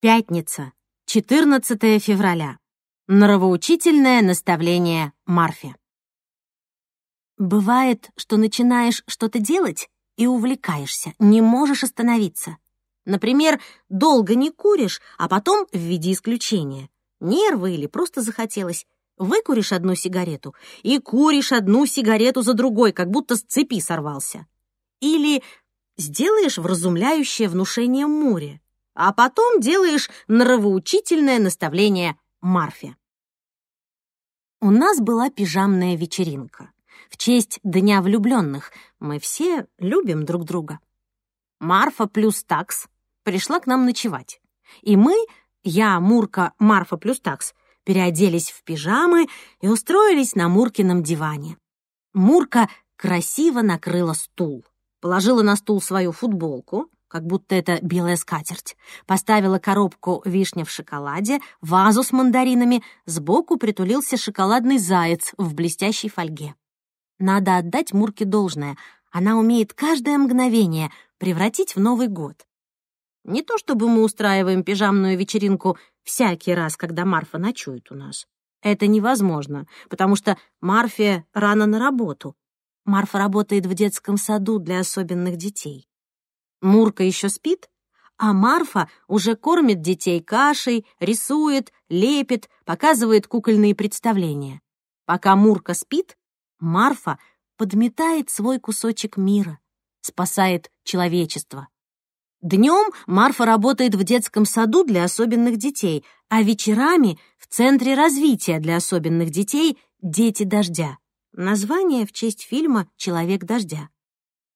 Пятница, 14 февраля. Нравоучительное наставление Марфе. Бывает, что начинаешь что-то делать и увлекаешься, не можешь остановиться. Например, долго не куришь, а потом в виде исключения. Нервы или просто захотелось. Выкуришь одну сигарету и куришь одну сигарету за другой, как будто с цепи сорвался. Или сделаешь вразумляющее внушение Муре, а потом делаешь нравоучительное наставление Марфе. У нас была пижамная вечеринка. В честь Дня влюбленных мы все любим друг друга. Марфа плюс такс пришла к нам ночевать. И мы, я, Мурка, Марфа плюс такс, переоделись в пижамы и устроились на Муркином диване. Мурка красиво накрыла стул, положила на стул свою футболку, как будто это белая скатерть, поставила коробку вишня в шоколаде, вазу с мандаринами, сбоку притулился шоколадный заяц в блестящей фольге. Надо отдать Мурке должное, она умеет каждое мгновение превратить в Новый год. Не то чтобы мы устраиваем пижамную вечеринку всякий раз, когда Марфа ночует у нас. Это невозможно, потому что Марфе рано на работу. Марфа работает в детском саду для особенных детей. Мурка еще спит, а Марфа уже кормит детей кашей, рисует, лепит, показывает кукольные представления. Пока Мурка спит, Марфа подметает свой кусочек мира, спасает человечество. Днем Марфа работает в детском саду для особенных детей, а вечерами — в Центре развития для особенных детей «Дети дождя». Название в честь фильма «Человек дождя».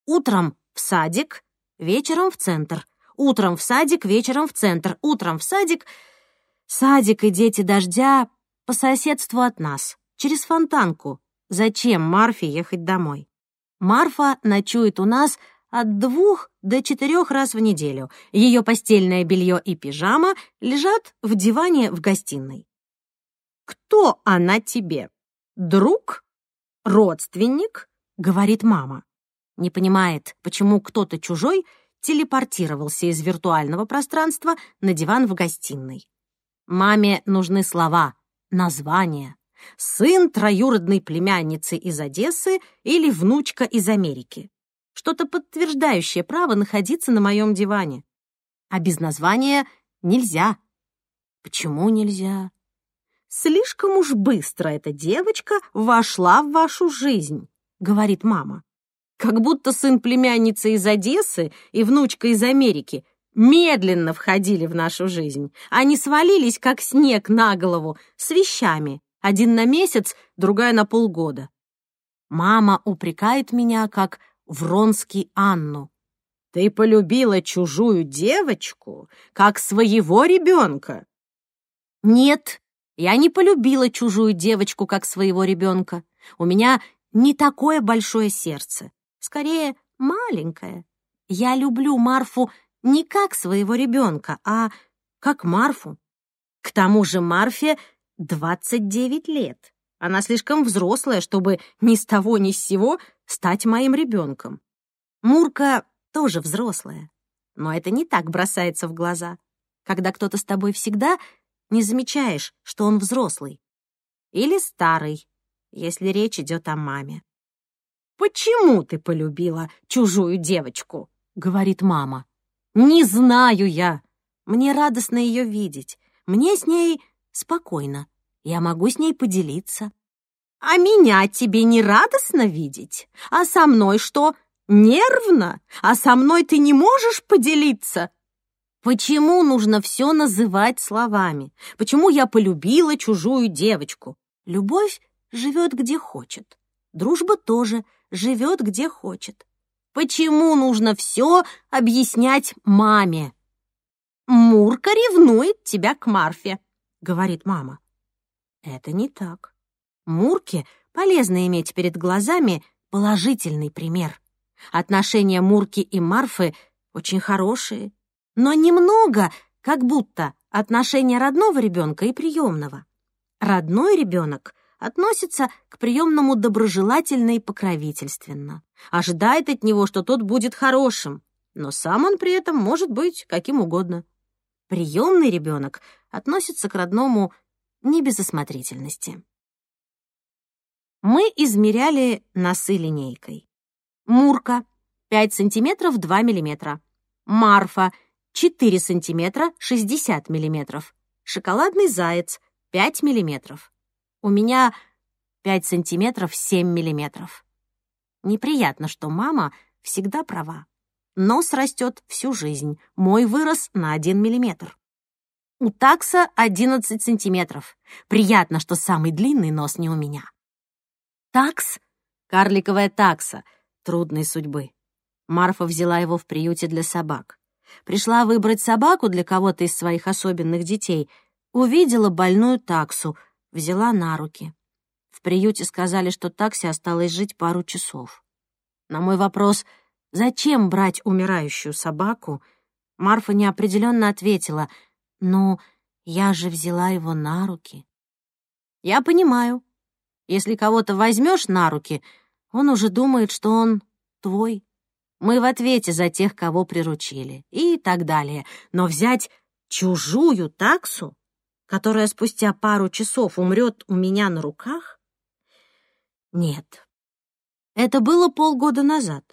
Утром в садик, вечером в центр. Утром в садик, вечером в центр. Утром в садик. Садик и «Дети дождя» по соседству от нас, через фонтанку. Зачем Марфе ехать домой? Марфа ночует у нас — от двух до четырех раз в неделю. Ее постельное белье и пижама лежат в диване в гостиной. «Кто она тебе? Друг? Родственник?» — говорит мама. Не понимает, почему кто-то чужой телепортировался из виртуального пространства на диван в гостиной. Маме нужны слова, названия. Сын троюродной племянницы из Одессы или внучка из Америки что-то подтверждающее право находиться на моем диване. А без названия нельзя. Почему нельзя? Слишком уж быстро эта девочка вошла в вашу жизнь, говорит мама. Как будто сын племянницы из Одессы и внучка из Америки медленно входили в нашу жизнь. Они свалились, как снег на голову, с вещами. Один на месяц, другая на полгода. Мама упрекает меня, как Вронский Анну. «Ты полюбила чужую девочку, как своего ребенка?» «Нет, я не полюбила чужую девочку, как своего ребенка. У меня не такое большое сердце, скорее маленькое. Я люблю Марфу не как своего ребенка, а как Марфу. К тому же Марфе 29 лет. Она слишком взрослая, чтобы ни с того ни с сего стать моим ребенком. Мурка тоже взрослая, но это не так бросается в глаза. Когда кто-то с тобой всегда, не замечаешь, что он взрослый. Или старый, если речь идет о маме. «Почему ты полюбила чужую девочку?» — говорит мама. «Не знаю я. Мне радостно ее видеть. Мне с ней спокойно. Я могу с ней поделиться. А меня тебе не радостно видеть? А со мной что, нервно? А со мной ты не можешь поделиться? Почему нужно все называть словами? Почему я полюбила чужую девочку? Любовь живет где хочет. Дружба тоже живет где хочет. Почему нужно все объяснять маме? Мурка ревнует тебя к Марфе, говорит мама. Это не так. Мурке полезно иметь перед глазами положительный пример. Отношения Мурки и Марфы очень хорошие, но немного, как будто отношения родного ребенка и приемного. Родной ребенок относится к приемному доброжелательно и покровительственно, ожидает от него, что тот будет хорошим, но сам он при этом может быть каким угодно. приемный ребенок относится к родному не без осмотрительности. Мы измеряли носы линейкой. Мурка 5 сантиметров 2 миллиметра. Марфа 4 сантиметра 60 миллиметров. Шоколадный заяц 5 миллиметров. У меня 5 сантиметров 7 миллиметров. Неприятно, что мама всегда права. Нос растет всю жизнь, мой вырос на 1 миллиметр. У такса 11 сантиметров. Приятно, что самый длинный нос не у меня. Такс — карликовая такса, трудной судьбы. Марфа взяла его в приюте для собак. Пришла выбрать собаку для кого-то из своих особенных детей. Увидела больную таксу, взяла на руки. В приюте сказали, что таксе осталось жить пару часов. На мой вопрос «Зачем брать умирающую собаку?» Марфа неопределенно ответила «Ну, я же взяла его на руки». «Я понимаю», если кого-то возьмешь на руки, он уже думает, что он твой. Мы в ответе за тех, кого приручили, и так далее. Но взять чужую таксу, которая спустя пару часов умрет у меня на руках? Нет. Это было полгода назад.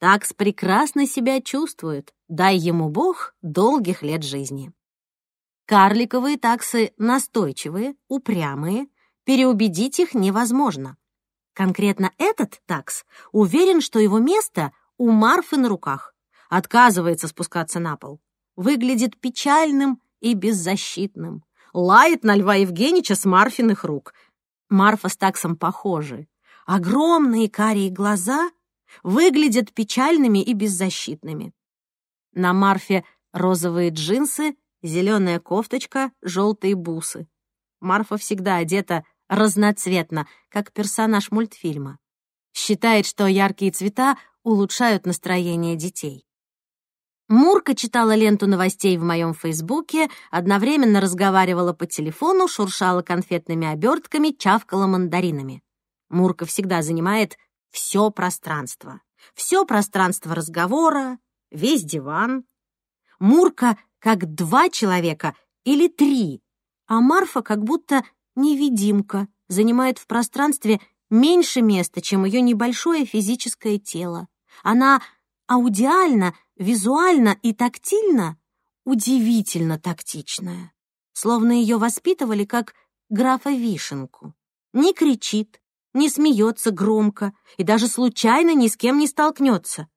Такс прекрасно себя чувствует. Дай ему Бог долгих лет жизни. Карликовые таксы настойчивые, упрямые, Переубедить их невозможно. Конкретно этот такс уверен, что его место у Марфы на руках. Отказывается спускаться на пол. Выглядит печальным и беззащитным. Лает на Льва Евгеньевича с Марфиных рук. Марфа с таксом похожи. Огромные карие глаза выглядят печальными и беззащитными. На Марфе розовые джинсы, зеленая кофточка, желтые бусы. Марфа всегда одета разноцветно, как персонаж мультфильма. Считает, что яркие цвета улучшают настроение детей. Мурка читала ленту новостей в моем фейсбуке, одновременно разговаривала по телефону, шуршала конфетными обертками, чавкала мандаринами. Мурка всегда занимает все пространство. Все пространство разговора, весь диван. Мурка как два человека или три, а Марфа как будто невидимка, занимает в пространстве меньше места, чем ее небольшое физическое тело. Она аудиально, визуально и тактильно удивительно тактичная, словно ее воспитывали как графа Вишенку. Не кричит, не смеется громко и даже случайно ни с кем не столкнется.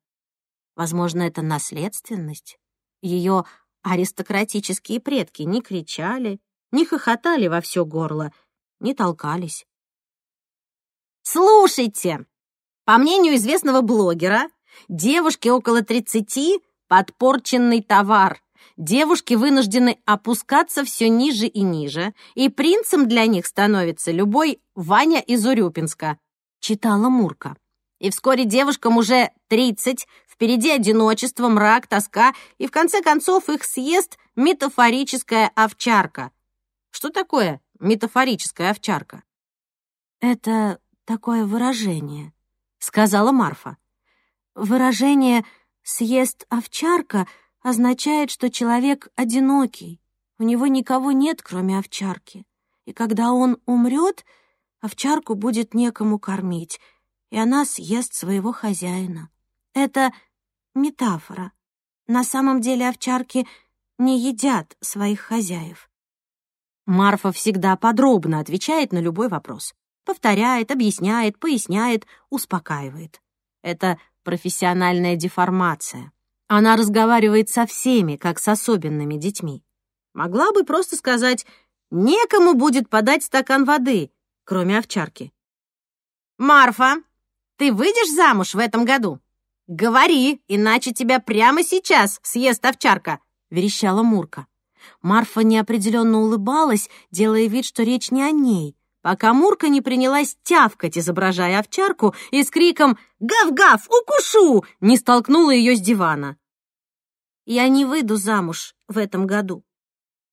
Возможно, это наследственность. Ее аристократические предки не кричали, не хохотали во все горло, не толкались. «Слушайте, по мнению известного блогера, девушки около 30 — подпорченный товар. Девушки вынуждены опускаться все ниже и ниже, и принцем для них становится любой Ваня из Урюпинска», — читала Мурка. И вскоре девушкам уже 30, впереди одиночество, мрак, тоска, и в конце концов их съест метафорическая овчарка — что такое метафорическая овчарка? Это такое выражение, сказала Марфа. Выражение «съест овчарка» означает, что человек одинокий, у него никого нет, кроме овчарки. И когда он умрет, овчарку будет некому кормить, и она съест своего хозяина. Это метафора. На самом деле овчарки не едят своих хозяев. Марфа всегда подробно отвечает на любой вопрос. Повторяет, объясняет, поясняет, успокаивает. Это профессиональная деформация. Она разговаривает со всеми, как с особенными детьми. Могла бы просто сказать «некому будет подать стакан воды», кроме овчарки. «Марфа, ты выйдешь замуж в этом году?» «Говори, иначе тебя прямо сейчас съест овчарка», — верещала Мурка. Марфа неопределенно улыбалась, делая вид, что речь не о ней, пока Мурка не принялась тявкать, изображая овчарку, и с криком «Гав-гав! Укушу!» не столкнула ее с дивана. «Я не выйду замуж в этом году.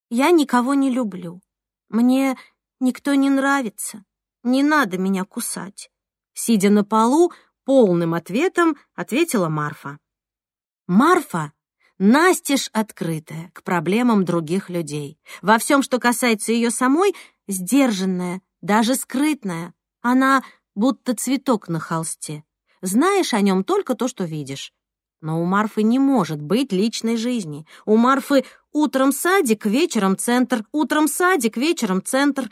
Я никого не люблю. Мне никто не нравится. Не надо меня кусать». Сидя на полу, полным ответом ответила Марфа. Марфа настежь открытая к проблемам других людей. Во всем, что касается ее самой, сдержанная, даже скрытная. Она будто цветок на холсте. Знаешь о нем только то, что видишь. Но у Марфы не может быть личной жизни. У Марфы утром садик, вечером центр, утром садик, вечером центр.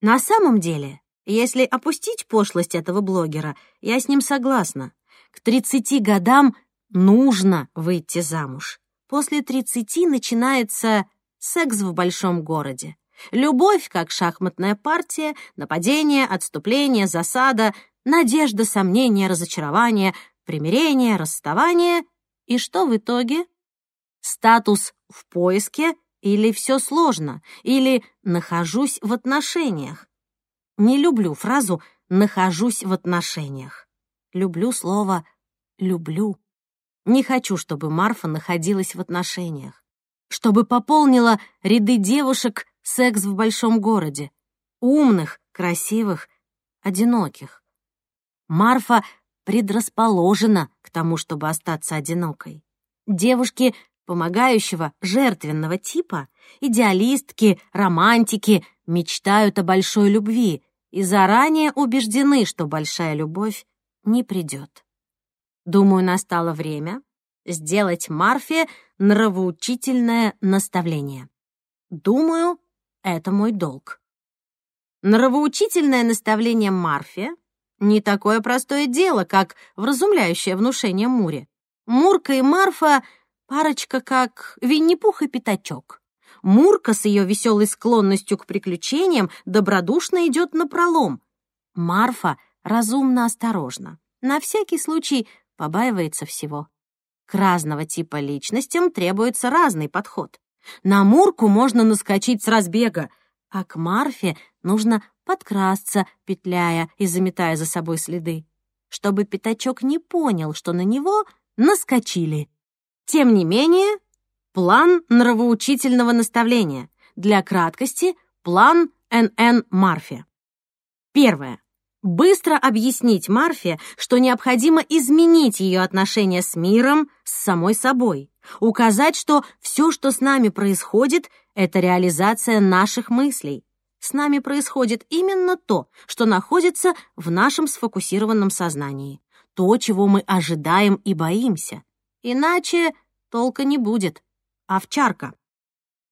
На самом деле, если опустить пошлость этого блогера, я с ним согласна. К 30 годам нужно выйти замуж. После 30 начинается секс в большом городе. Любовь, как шахматная партия, нападение, отступление, засада, надежда, сомнение, разочарование, примирение, расставание. И что в итоге? Статус в поиске или все сложно, или нахожусь в отношениях. Не люблю фразу «нахожусь в отношениях». Люблю слово «люблю». Не хочу, чтобы Марфа находилась в отношениях. Чтобы пополнила ряды девушек секс в большом городе. Умных, красивых, одиноких. Марфа предрасположена к тому, чтобы остаться одинокой. Девушки помогающего, жертвенного типа, идеалистки, романтики мечтают о большой любви и заранее убеждены, что большая любовь не придет. Думаю, настало время сделать Марфе нравоучительное наставление. Думаю, это мой долг. Нравоучительное наставление Марфе не такое простое дело, как вразумляющее внушение Муре. Мурка и Марфа — парочка как Винни-Пух и Пятачок. Мурка с ее веселой склонностью к приключениям добродушно идет на пролом. Марфа разумно осторожна. На всякий случай побаивается всего. К разного типа личностям требуется разный подход. На Мурку можно наскочить с разбега, а к Марфе нужно подкрасться, петляя и заметая за собой следы, чтобы пятачок не понял, что на него наскочили. Тем не менее, план нравоучительного наставления. Для краткости — план НН Марфе. Первое. Быстро объяснить Марфе, что необходимо изменить ее отношения с миром, с самой собой. Указать, что все, что с нами происходит, это реализация наших мыслей. С нами происходит именно то, что находится в нашем сфокусированном сознании. То, чего мы ожидаем и боимся. Иначе толка не будет. Овчарка.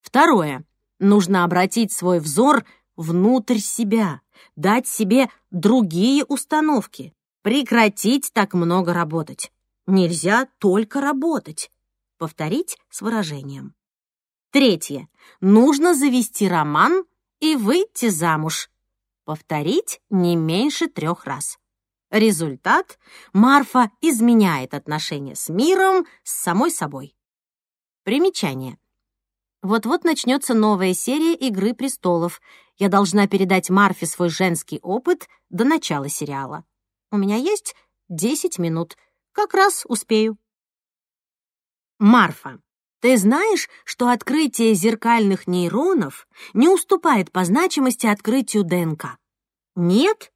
Второе. Нужно обратить свой взор внутрь себя, дать себе другие установки, прекратить так много работать. Нельзя только работать. Повторить с выражением. Третье. Нужно завести роман и выйти замуж. Повторить не меньше трех раз. Результат — Марфа изменяет отношения с миром, с самой собой. Примечание. Вот-вот начнется новая серия «Игры престолов». Я должна передать Марфе свой женский опыт до начала сериала. У меня есть 10 минут. Как раз успею. Марфа, ты знаешь, что открытие зеркальных нейронов не уступает по значимости открытию ДНК? Нет?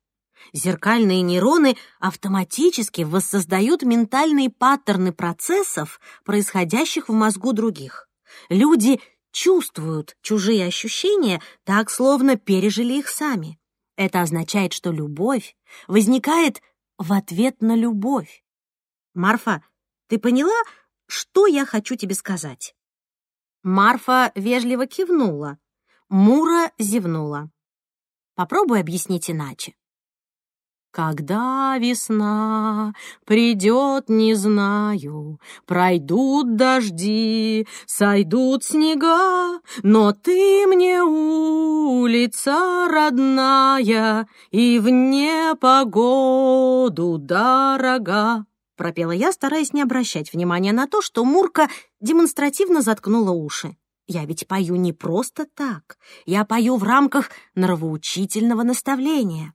Зеркальные нейроны автоматически воссоздают ментальные паттерны процессов, происходящих в мозгу других. Люди чувствуют чужие ощущения так, словно пережили их сами. Это означает, что любовь возникает в ответ на любовь. Марфа, ты поняла, что я хочу тебе сказать?» Марфа вежливо кивнула. Мура зевнула. «Попробуй объяснить иначе». Когда весна придет, не знаю, Пройдут дожди, сойдут снега, Но ты мне улица родная И в непогоду дорога пропела я, стараясь не обращать внимания на то, что Мурка демонстративно заткнула уши. Я ведь пою не просто так. Я пою в рамках нравоучительного наставления.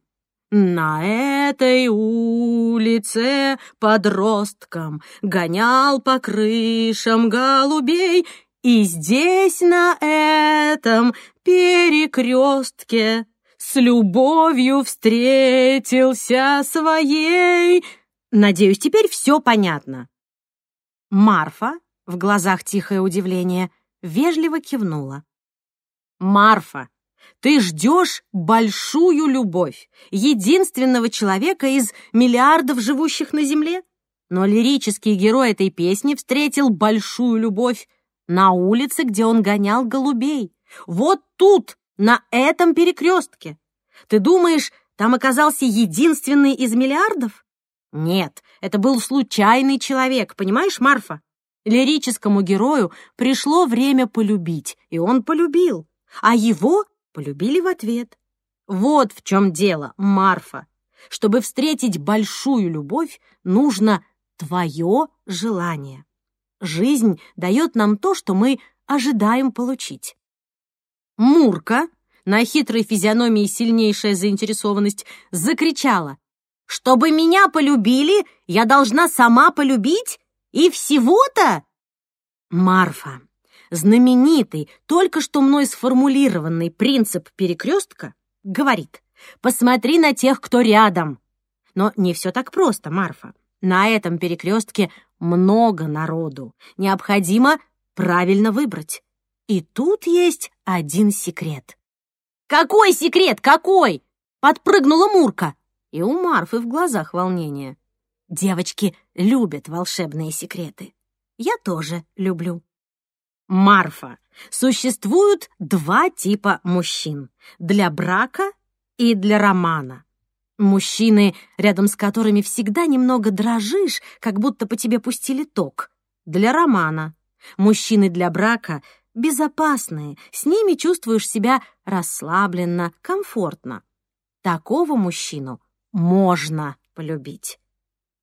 На этой улице подросткам гонял по крышам голубей, и здесь на этом перекрестке с любовью встретился своей Надеюсь, теперь все понятно. Марфа в глазах тихое удивление, вежливо кивнула. «Марфа, ты ждешь большую любовь, единственного человека из миллиардов живущих на Земле? Но лирический герой этой песни встретил большую любовь на улице, где он гонял голубей. Вот тут, на этом перекрестке. Ты думаешь, там оказался единственный из миллиардов? Нет, это был случайный человек, понимаешь, Марфа? Лирическому герою пришло время полюбить, и он полюбил, а его полюбили в ответ. Вот в чем дело, Марфа. Чтобы встретить большую любовь, нужно твое желание. Жизнь дает нам то, что мы ожидаем получить. Мурка, на хитрой физиономии сильнейшая заинтересованность, закричала. «Чтобы меня полюбили, я должна сама полюбить? И всего-то?» Марфа, знаменитый, только что мной сформулированный принцип перекрестка говорит «посмотри на тех, кто рядом». Но не все так просто, Марфа. На этом перекрестке много народу. Необходимо правильно выбрать. И тут есть один секрет. «Какой секрет? Какой?» — подпрыгнула Мурка. И у Марфы в глазах волнение. Девочки любят волшебные секреты. Я тоже люблю. Марфа. Существуют два типа мужчин. Для брака и для романа. Мужчины, рядом с которыми всегда немного дрожишь, как будто по тебе пустили ток. Для романа. Мужчины для брака безопасные, с ними чувствуешь себя расслабленно, комфортно. Такого мужчину можно полюбить.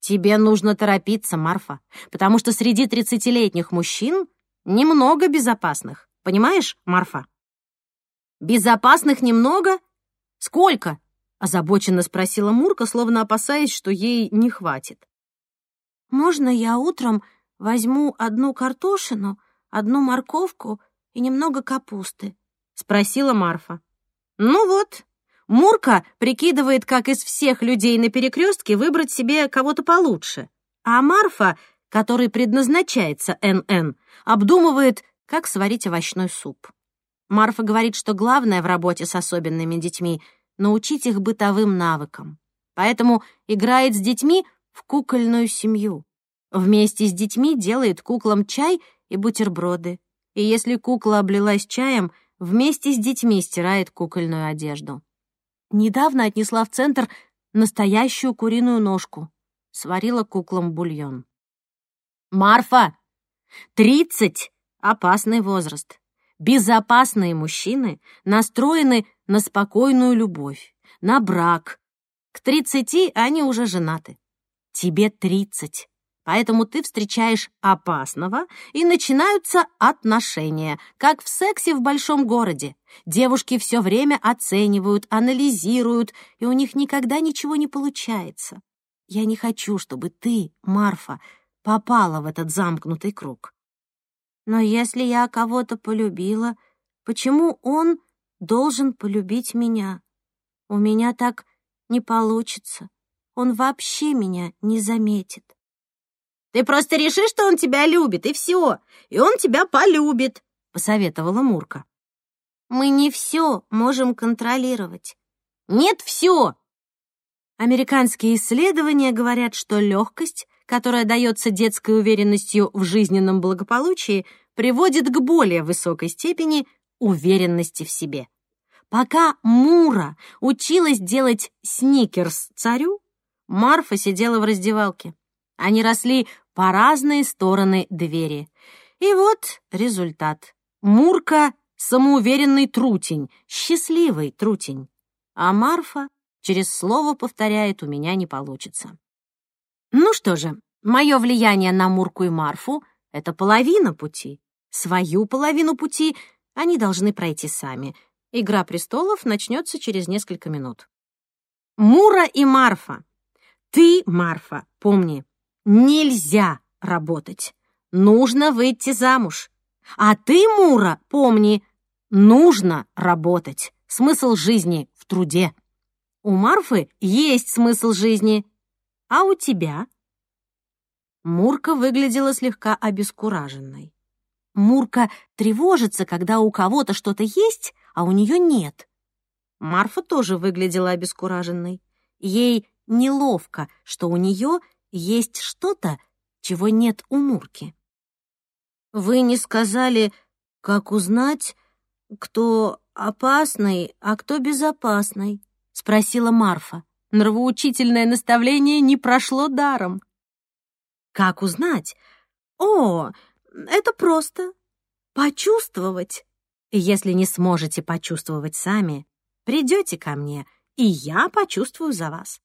Тебе нужно торопиться, Марфа, потому что среди тридцатилетних мужчин немного безопасных. Понимаешь, Марфа? Безопасных немного? Сколько? Озабоченно спросила Мурка, словно опасаясь, что ей не хватит. «Можно я утром возьму одну картошину, одну морковку и немного капусты?» — спросила Марфа. «Ну вот, Мурка прикидывает, как из всех людей на перекрестке выбрать себе кого-то получше, а Марфа, который предназначается НН, обдумывает, как сварить овощной суп. Марфа говорит, что главное в работе с особенными детьми — научить их бытовым навыкам. Поэтому играет с детьми в кукольную семью. Вместе с детьми делает куклам чай и бутерброды. И если кукла облилась чаем, вместе с детьми стирает кукольную одежду. Недавно отнесла в центр настоящую куриную ножку. Сварила куклам бульон. «Марфа! Тридцать — опасный возраст. Безопасные мужчины настроены на спокойную любовь, на брак. К тридцати они уже женаты. Тебе тридцать. Поэтому ты встречаешь опасного, и начинаются отношения, как в сексе в большом городе. Девушки все время оценивают, анализируют, и у них никогда ничего не получается. Я не хочу, чтобы ты, Марфа, попала в этот замкнутый круг. Но если я кого-то полюбила, почему он должен полюбить меня? У меня так не получится. Он вообще меня не заметит. Ты просто реши, что он тебя любит, и все. И он тебя полюбит», — посоветовала Мурка. «Мы не все можем контролировать». «Нет, все!» Американские исследования говорят, что легкость, которая дается детской уверенностью в жизненном благополучии, приводит к более высокой степени уверенности в себе. Пока Мура училась делать сникерс царю, Марфа сидела в раздевалке. Они росли по разные стороны двери. И вот результат. Мурка — самоуверенный трутень, счастливый трутень. А Марфа через слово повторяет «у меня не получится». Ну что же, мое влияние на Мурку и Марфу — это половина пути. Свою половину пути они должны пройти сами. Игра престолов начнется через несколько минут. Мура и Марфа. Ты, Марфа, помни, Нельзя работать. Нужно выйти замуж. А ты, Мура, помни, нужно работать. Смысл жизни в труде. У Марфы есть смысл жизни. А у тебя? Мурка выглядела слегка обескураженной. Мурка тревожится, когда у кого-то что-то есть, а у нее нет. Марфа тоже выглядела обескураженной. Ей неловко, что у нее есть что-то, чего нет у Мурки. «Вы не сказали, как узнать, кто опасный, а кто безопасный?» — спросила Марфа. Нравоучительное наставление не прошло даром. «Как узнать? О, это просто. Почувствовать. Если не сможете почувствовать сами, придете ко мне, и я почувствую за вас.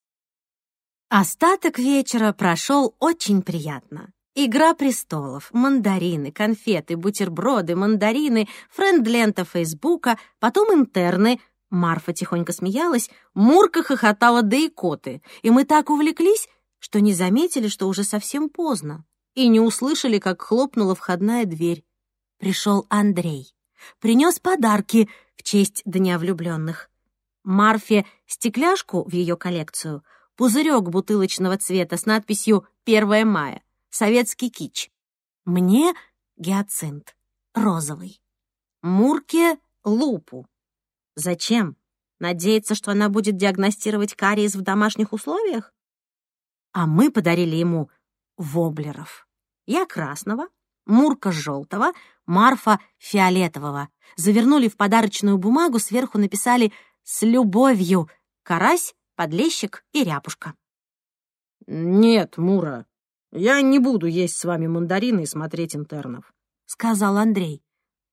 Остаток вечера прошел очень приятно. Игра престолов, мандарины, конфеты, бутерброды, мандарины, френд-лента Фейсбука, потом интерны. Марфа тихонько смеялась, Мурка хохотала да икоты, и мы так увлеклись, что не заметили, что уже совсем поздно и не услышали, как хлопнула входная дверь. Пришел Андрей. Принес подарки в честь Дня влюбленных. Марфе стекляшку в ее коллекцию, пузырек бутылочного цвета с надписью «1 мая», советский кич. Мне гиацинт, розовый. Мурке — лупу. Зачем? Надеяться, что она будет диагностировать кариес в домашних условиях? А мы подарили ему воблеров. Я красного, Мурка желтого, Марфа фиолетового. Завернули в подарочную бумагу, сверху написали «С любовью» карась, подлещик и ряпушка. «Нет, Мура, я не буду есть с вами мандарины и смотреть интернов», — сказал Андрей.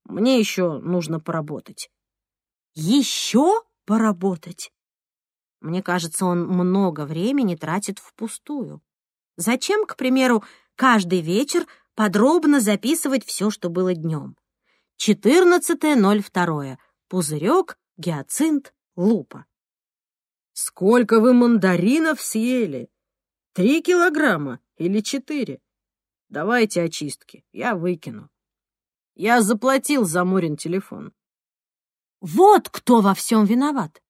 «Мне еще нужно поработать». «Еще поработать?» Мне кажется, он много времени тратит впустую. Зачем, к примеру, каждый вечер подробно записывать все, что было днем. 14.02. Пузырек, гиацинт, лупа. «Сколько вы мандаринов съели? Три килограмма или четыре? Давайте очистки, я выкину. Я заплатил за Мурин телефон». Вот кто во всем виноват.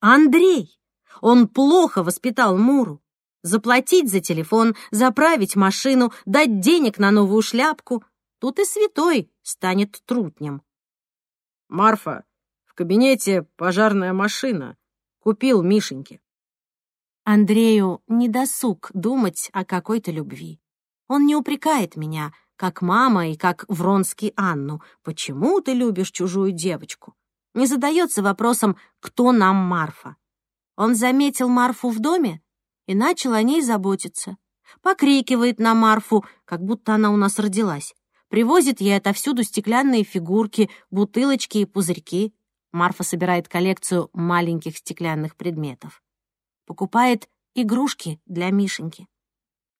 Андрей. Он плохо воспитал Муру заплатить за телефон, заправить машину, дать денег на новую шляпку. Тут и святой станет трутнем. «Марфа, в кабинете пожарная машина. Купил Мишеньке». Андрею не досуг думать о какой-то любви. Он не упрекает меня, как мама и как Вронский Анну, почему ты любишь чужую девочку. Не задается вопросом, кто нам Марфа. Он заметил Марфу в доме и начал о ней заботиться. Покрикивает на Марфу, как будто она у нас родилась. Привозит ей отовсюду стеклянные фигурки, бутылочки и пузырьки. Марфа собирает коллекцию маленьких стеклянных предметов. Покупает игрушки для Мишеньки.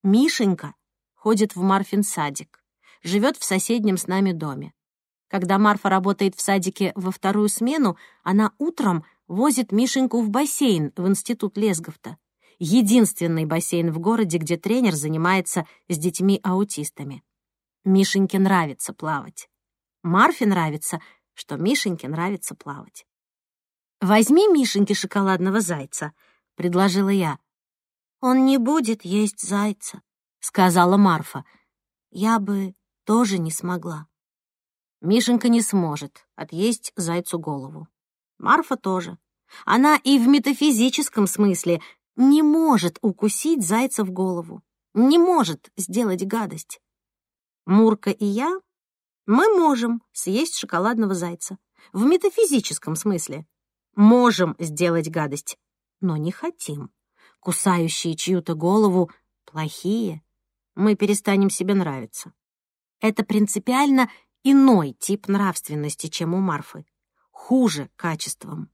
Мишенька ходит в Марфин садик, живет в соседнем с нами доме. Когда Марфа работает в садике во вторую смену, она утром возит Мишеньку в бассейн в институт Лесговта единственный бассейн в городе, где тренер занимается с детьми-аутистами. Мишеньке нравится плавать. Марфе нравится, что Мишеньке нравится плавать. «Возьми Мишеньке шоколадного зайца», — предложила я. «Он не будет есть зайца», — сказала Марфа. «Я бы тоже не смогла». Мишенька не сможет отъесть зайцу голову. Марфа тоже. Она и в метафизическом смысле не может укусить зайца в голову, не может сделать гадость. Мурка и я, мы можем съесть шоколадного зайца. В метафизическом смысле. Можем сделать гадость, но не хотим. Кусающие чью-то голову плохие. Мы перестанем себе нравиться. Это принципиально иной тип нравственности, чем у Марфы. Хуже качеством.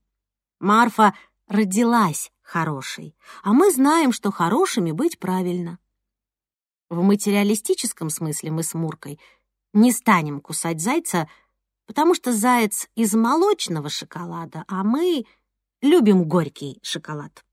Марфа родилась хорошей, а мы знаем, что хорошими быть правильно. В материалистическом смысле мы с Муркой не станем кусать зайца, потому что заяц из молочного шоколада, а мы любим горький шоколад.